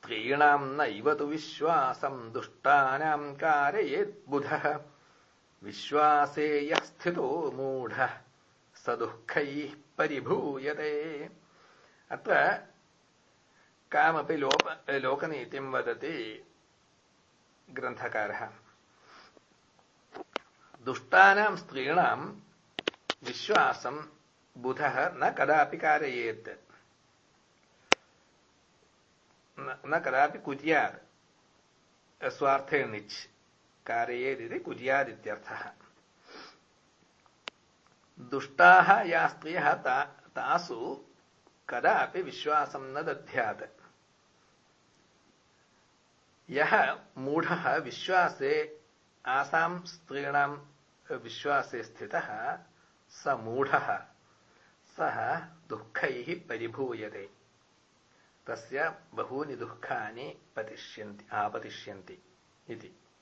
स्त्रीणाम् नैव तु विश्वासम् दुष्टानाम् कारयेद्बुधः विश्वासे यः स्थितो मूढः स दुःखैः परिभूयते अत्र कामपि लोप लोकनीतिम् वदति ग्रन्थकारः दुष्टानाम् स्त्रीणाम् विश्वासम् बुधः न कदापि कारयेत् न कदापि कुर्यात्। स्वार्थेणिच् कारयेदिति कुर्यादित्यर्थः। दुष्टाः या स्त्रियः ता, तासु कदापि विश्वासं न दध्यात्। यः मूढः विश्वासे आसां स्त्रीणां विश्वासे स्थितः स मूढः। सः दुःखैः परिभूयते। तस्य बहूनि दुःखानि पतिष्यन्ति आपतिष्यन्ति इति।